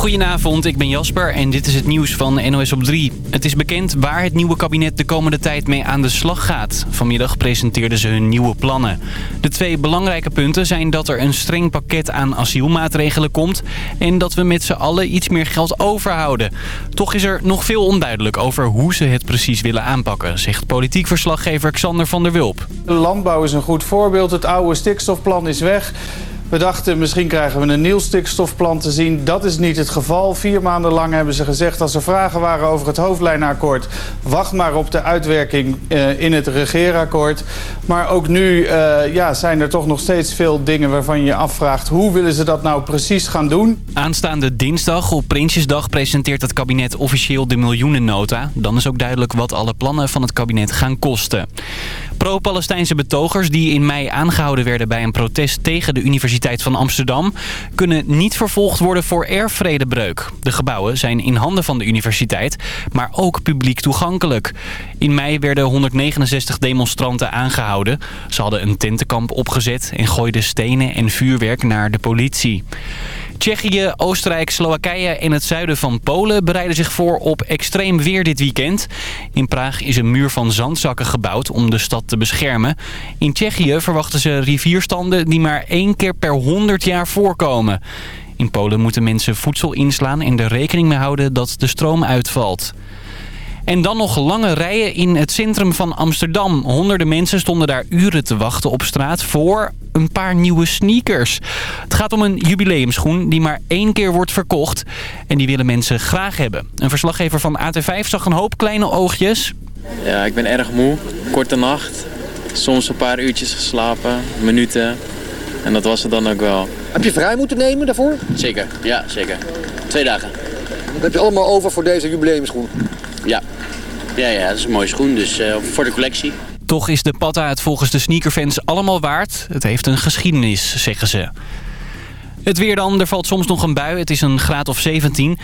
Goedenavond, ik ben Jasper en dit is het nieuws van NOS op 3. Het is bekend waar het nieuwe kabinet de komende tijd mee aan de slag gaat. Vanmiddag presenteerden ze hun nieuwe plannen. De twee belangrijke punten zijn dat er een streng pakket aan asielmaatregelen komt... en dat we met z'n allen iets meer geld overhouden. Toch is er nog veel onduidelijk over hoe ze het precies willen aanpakken... zegt politiek verslaggever Xander van der Wulp. Landbouw is een goed voorbeeld. Het oude stikstofplan is weg. We dachten misschien krijgen we een nieuw stikstofplan te zien. Dat is niet het geval. Vier maanden lang hebben ze gezegd als er vragen waren over het hoofdlijnakkoord... wacht maar op de uitwerking uh, in het regeerakkoord. Maar ook nu uh, ja, zijn er toch nog steeds veel dingen waarvan je je afvraagt... hoe willen ze dat nou precies gaan doen? Aanstaande dinsdag op Prinsjesdag presenteert het kabinet officieel de miljoenennota. Dan is ook duidelijk wat alle plannen van het kabinet gaan kosten. Pro-Palestijnse betogers die in mei aangehouden werden bij een protest tegen de Universiteit van Amsterdam... kunnen niet vervolgd worden voor erfvredebreuk. De gebouwen zijn in handen van de universiteit, maar ook publiek toegankelijk. In mei werden 169 demonstranten aangehouden. Ze hadden een tentenkamp opgezet en gooiden stenen en vuurwerk naar de politie. Tsjechië, Oostenrijk, Slowakije en het zuiden van Polen bereiden zich voor op extreem weer dit weekend. In Praag is een muur van zandzakken gebouwd om de stad te beschermen. In Tsjechië verwachten ze rivierstanden die maar één keer per 100 jaar voorkomen. In Polen moeten mensen voedsel inslaan en er rekening mee houden dat de stroom uitvalt. En dan nog lange rijen in het centrum van Amsterdam. Honderden mensen stonden daar uren te wachten op straat voor een paar nieuwe sneakers. Het gaat om een jubileumschoen die maar één keer wordt verkocht. En die willen mensen graag hebben. Een verslaggever van AT5 zag een hoop kleine oogjes. Ja, ik ben erg moe. Korte nacht. Soms een paar uurtjes geslapen. Minuten. En dat was het dan ook wel. Heb je vrij moeten nemen daarvoor? Zeker, ja zeker. Twee dagen. Dat heb je allemaal over voor deze jubileumschoen? Ja. Ja, ja, dat is een mooie schoen, dus uh, voor de collectie. Toch is de patta het volgens de sneakerfans allemaal waard. Het heeft een geschiedenis, zeggen ze. Het weer dan, er valt soms nog een bui. Het is een graad of 17.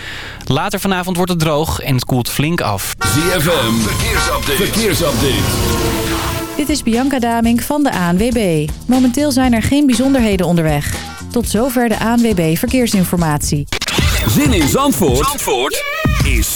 Later vanavond wordt het droog en het koelt flink af. ZFM, verkeersupdate. verkeersupdate. Dit is Bianca Damink van de ANWB. Momenteel zijn er geen bijzonderheden onderweg. Tot zover de ANWB Verkeersinformatie. Zin in Zandvoort, Zandvoort is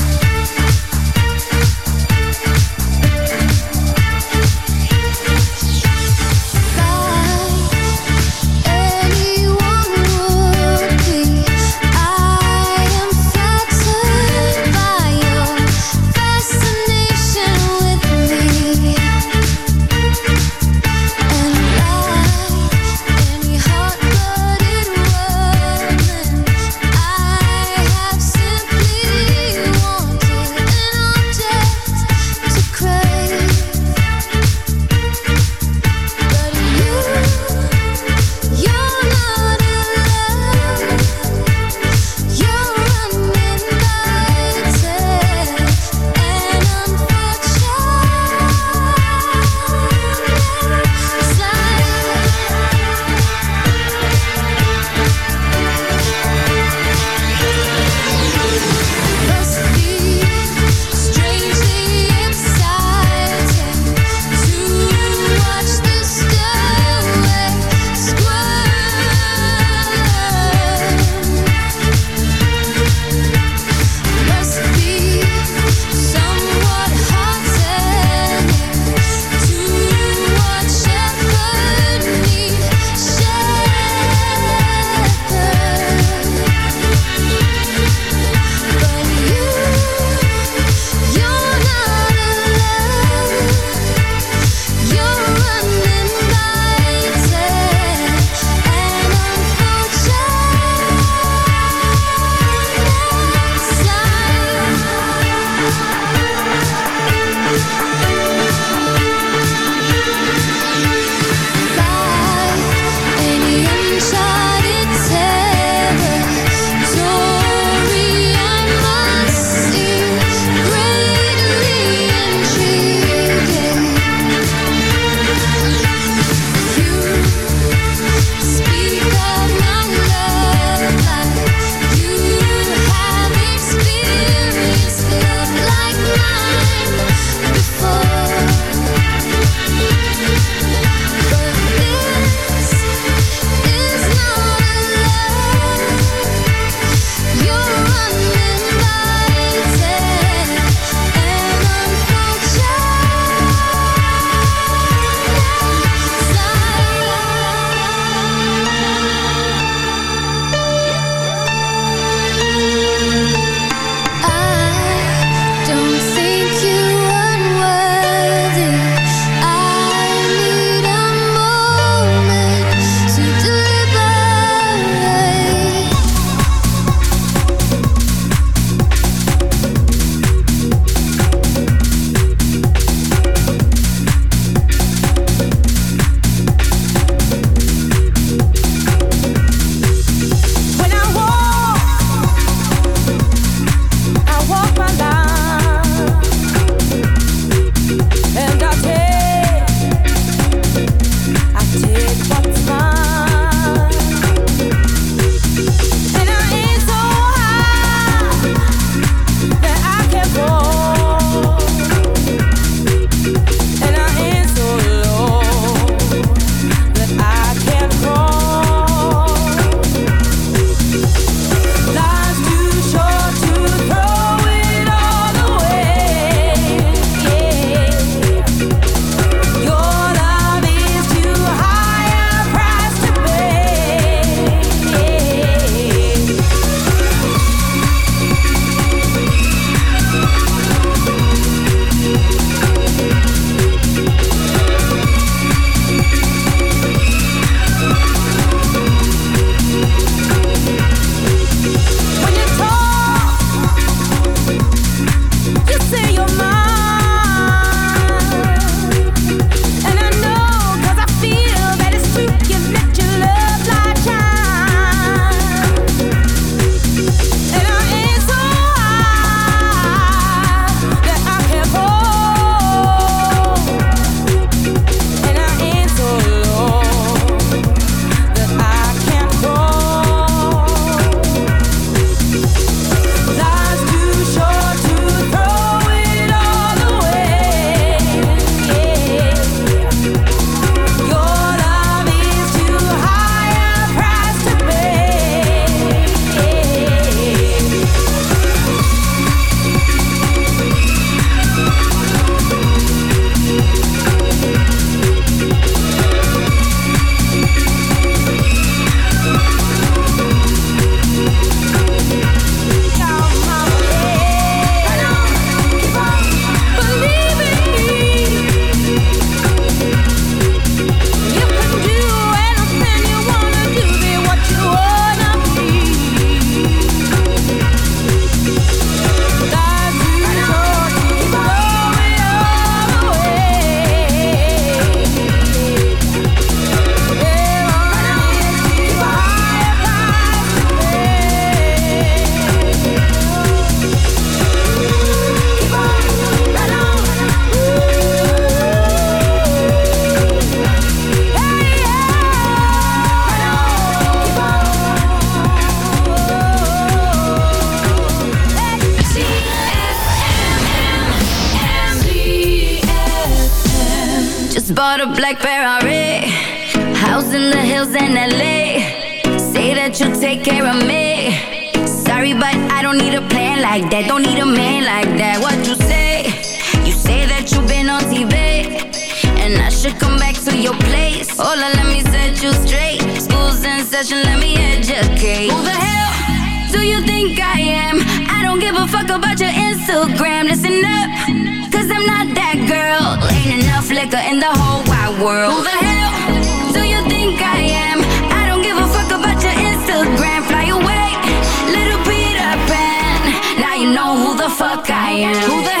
Know who the fuck I am. Who the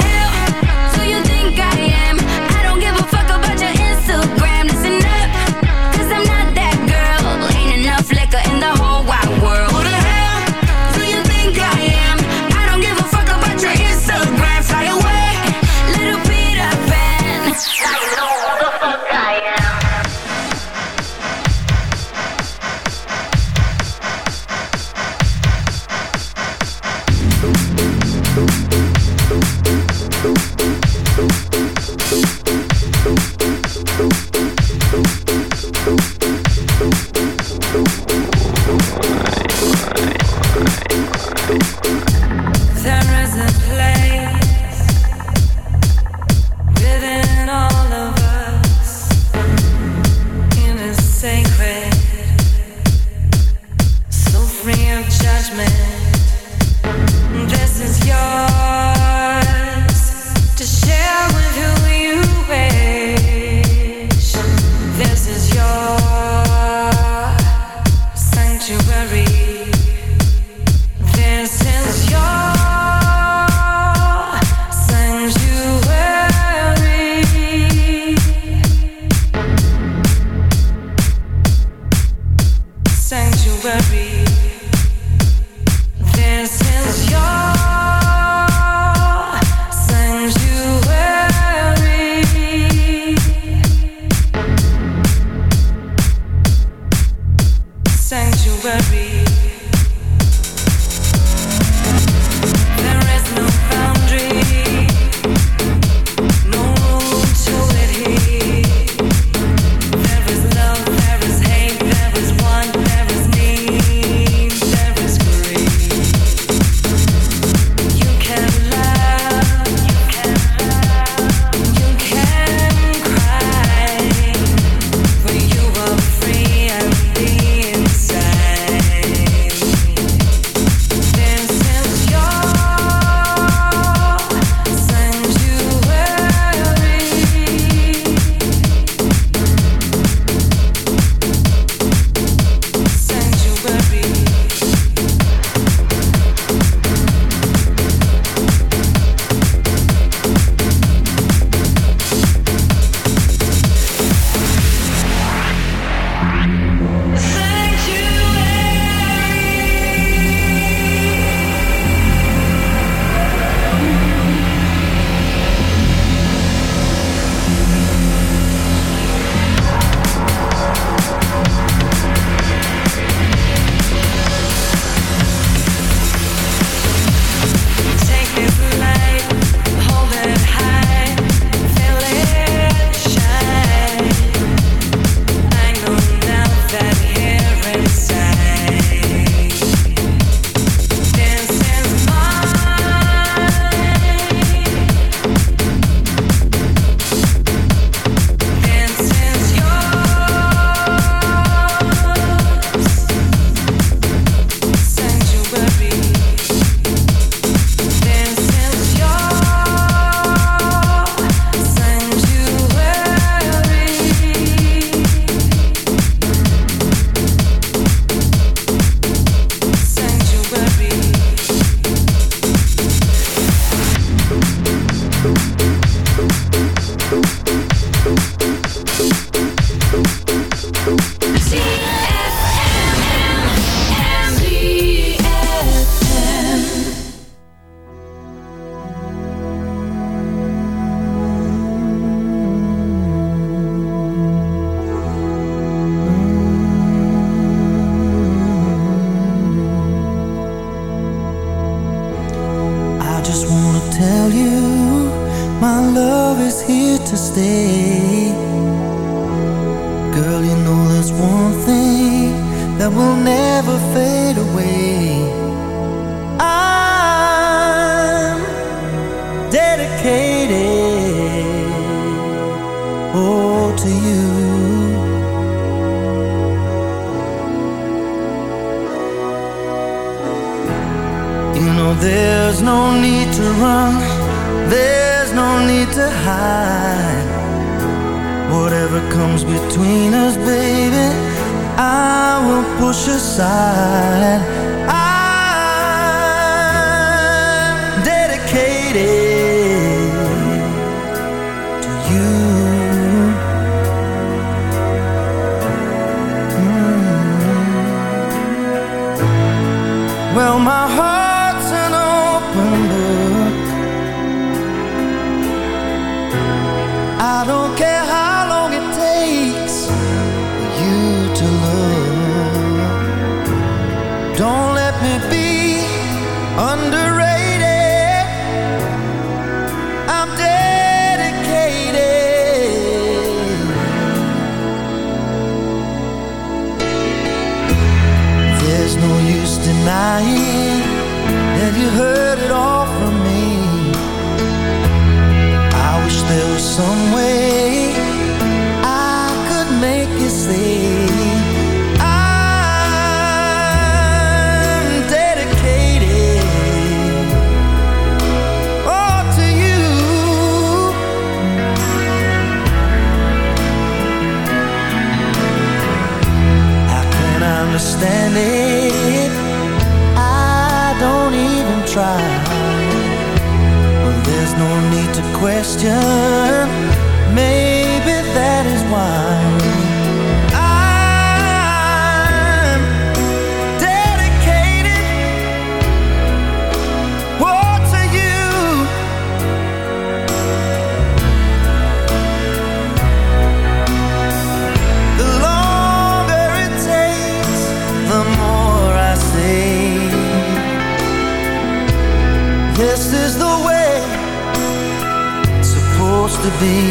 supposed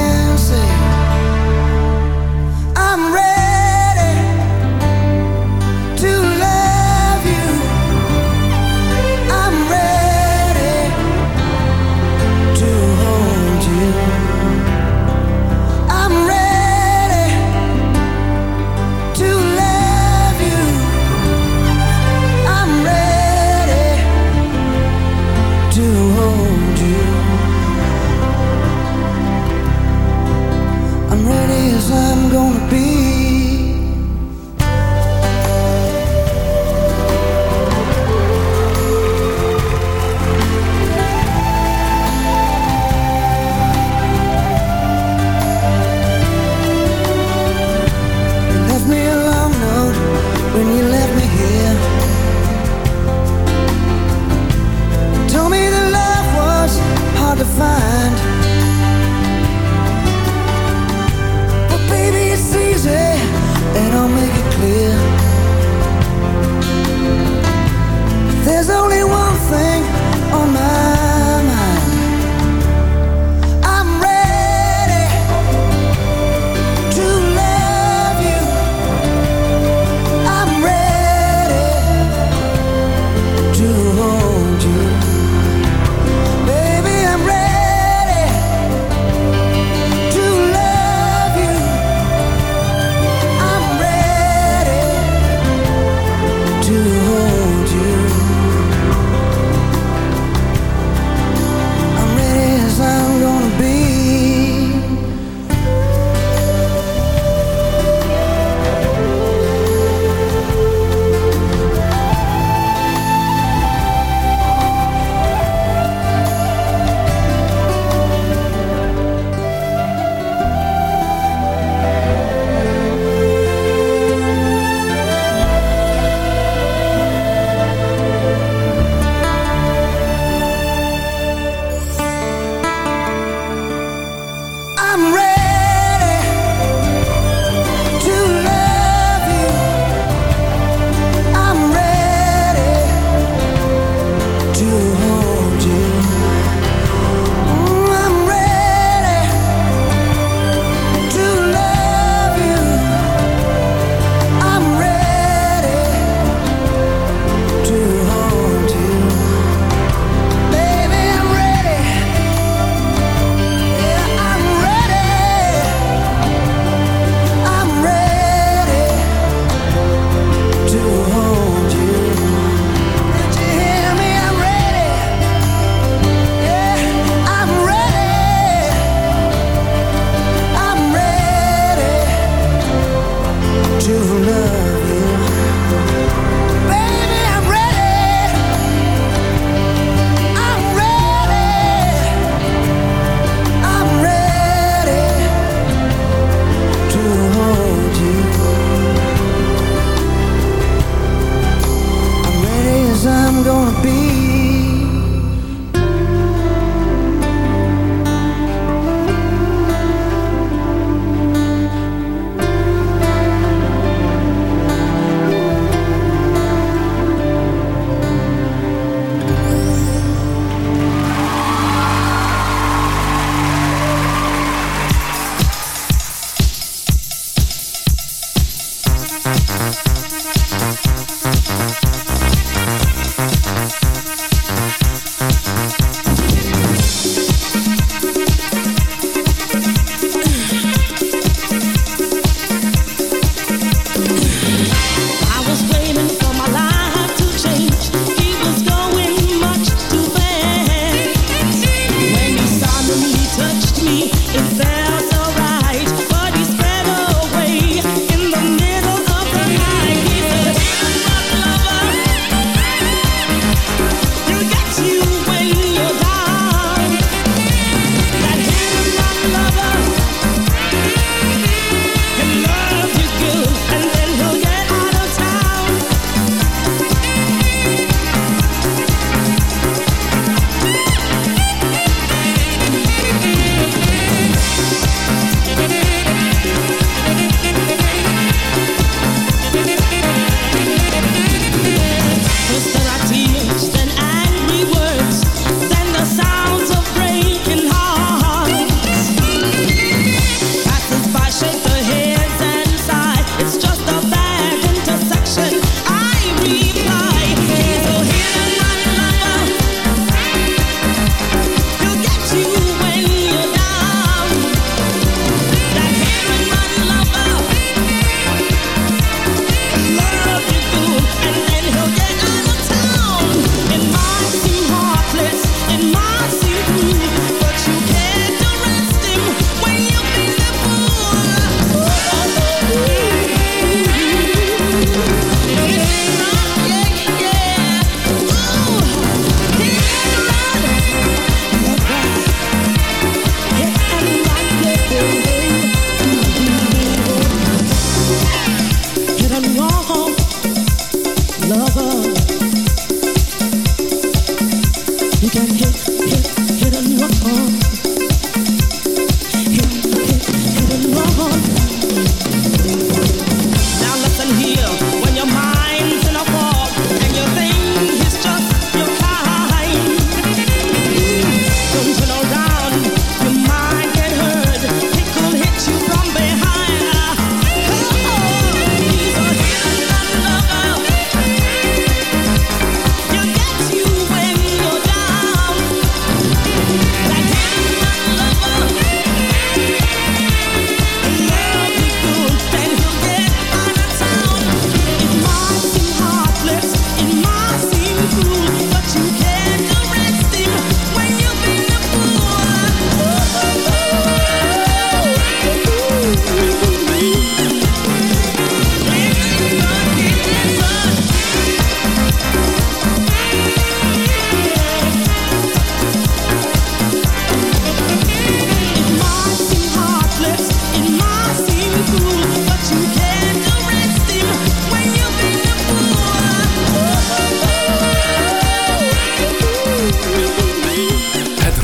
I'm gonna be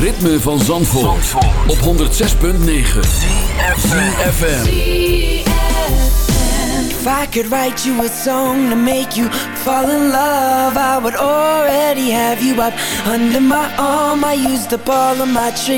ritme van Zandvoort, op 106.9 FM. If I could write you a song to make you fall in love, I would already have you up under my arm. I used up all of my tricks.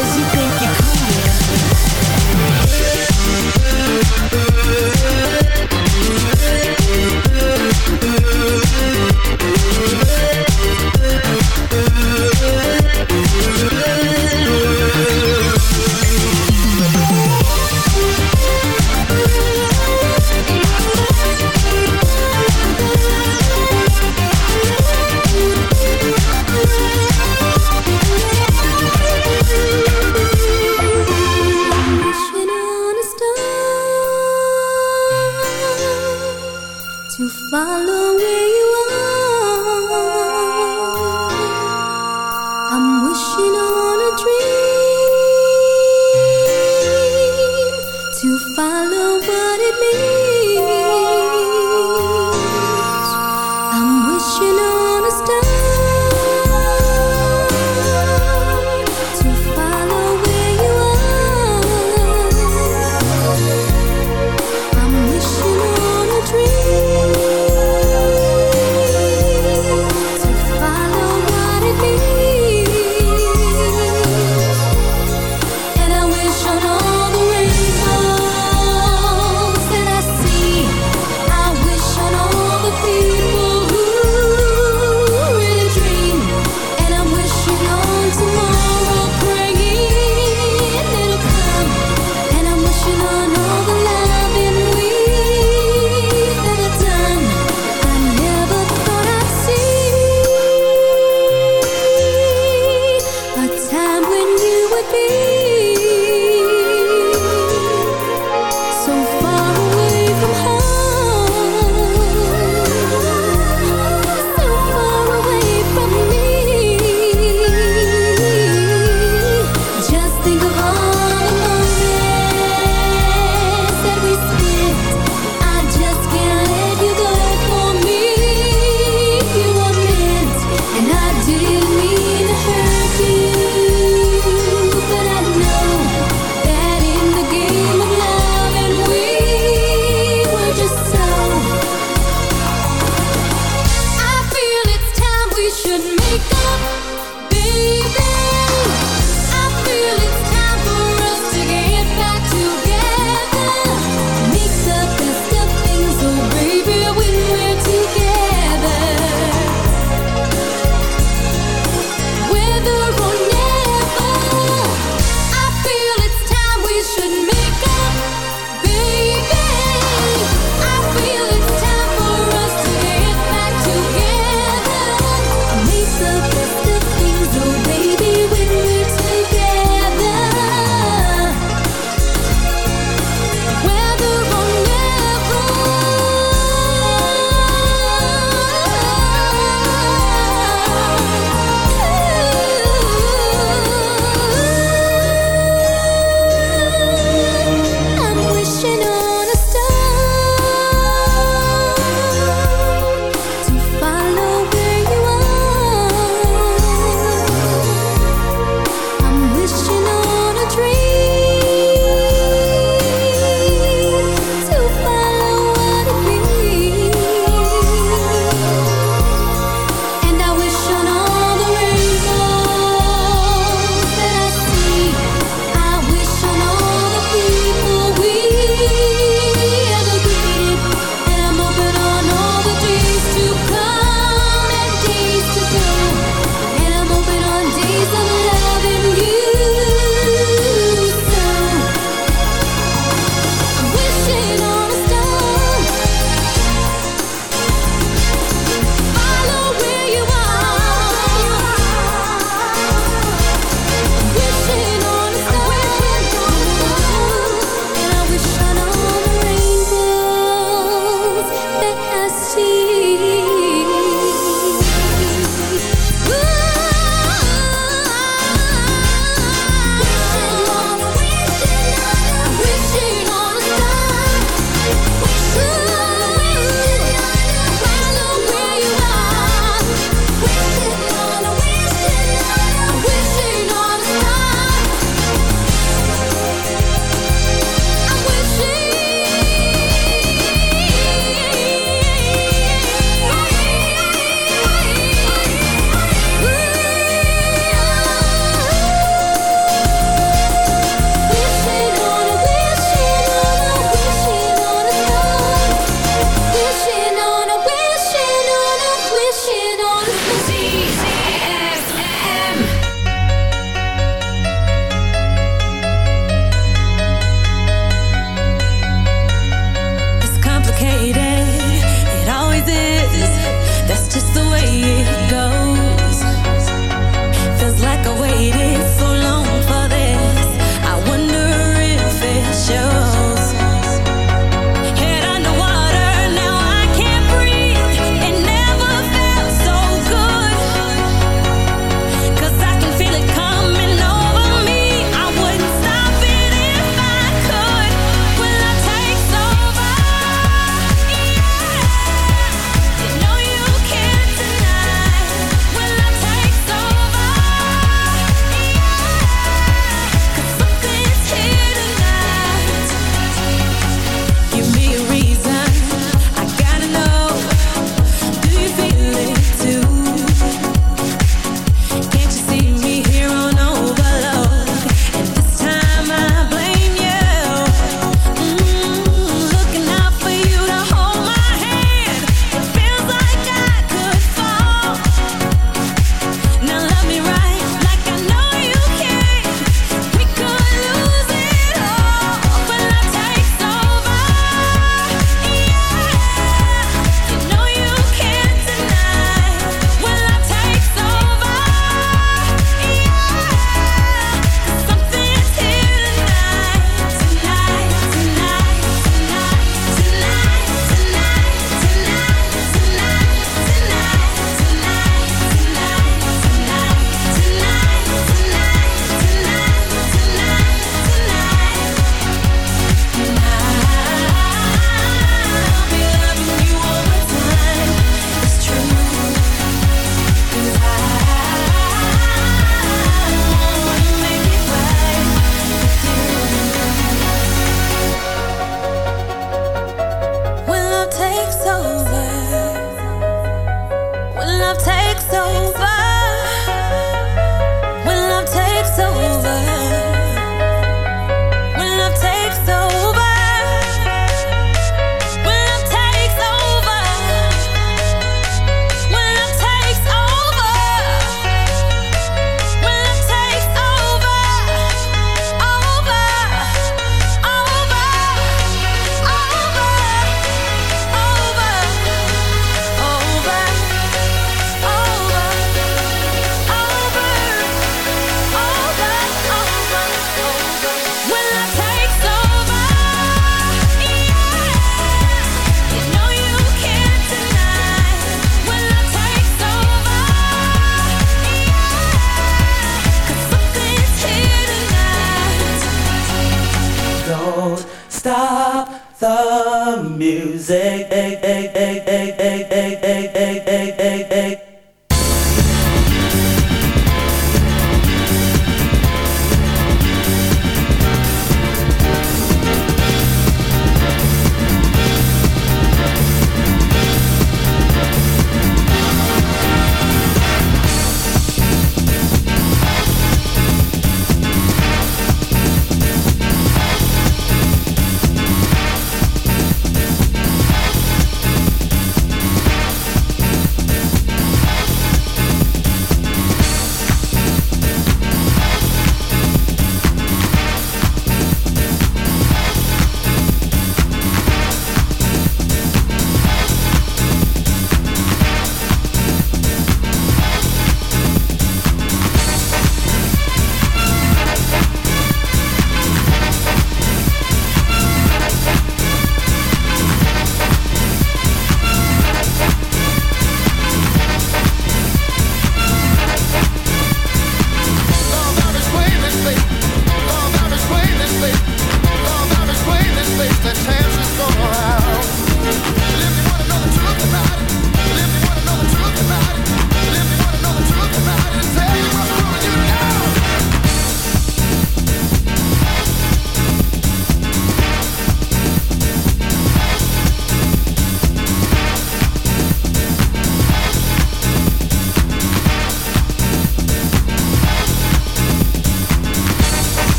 to follow where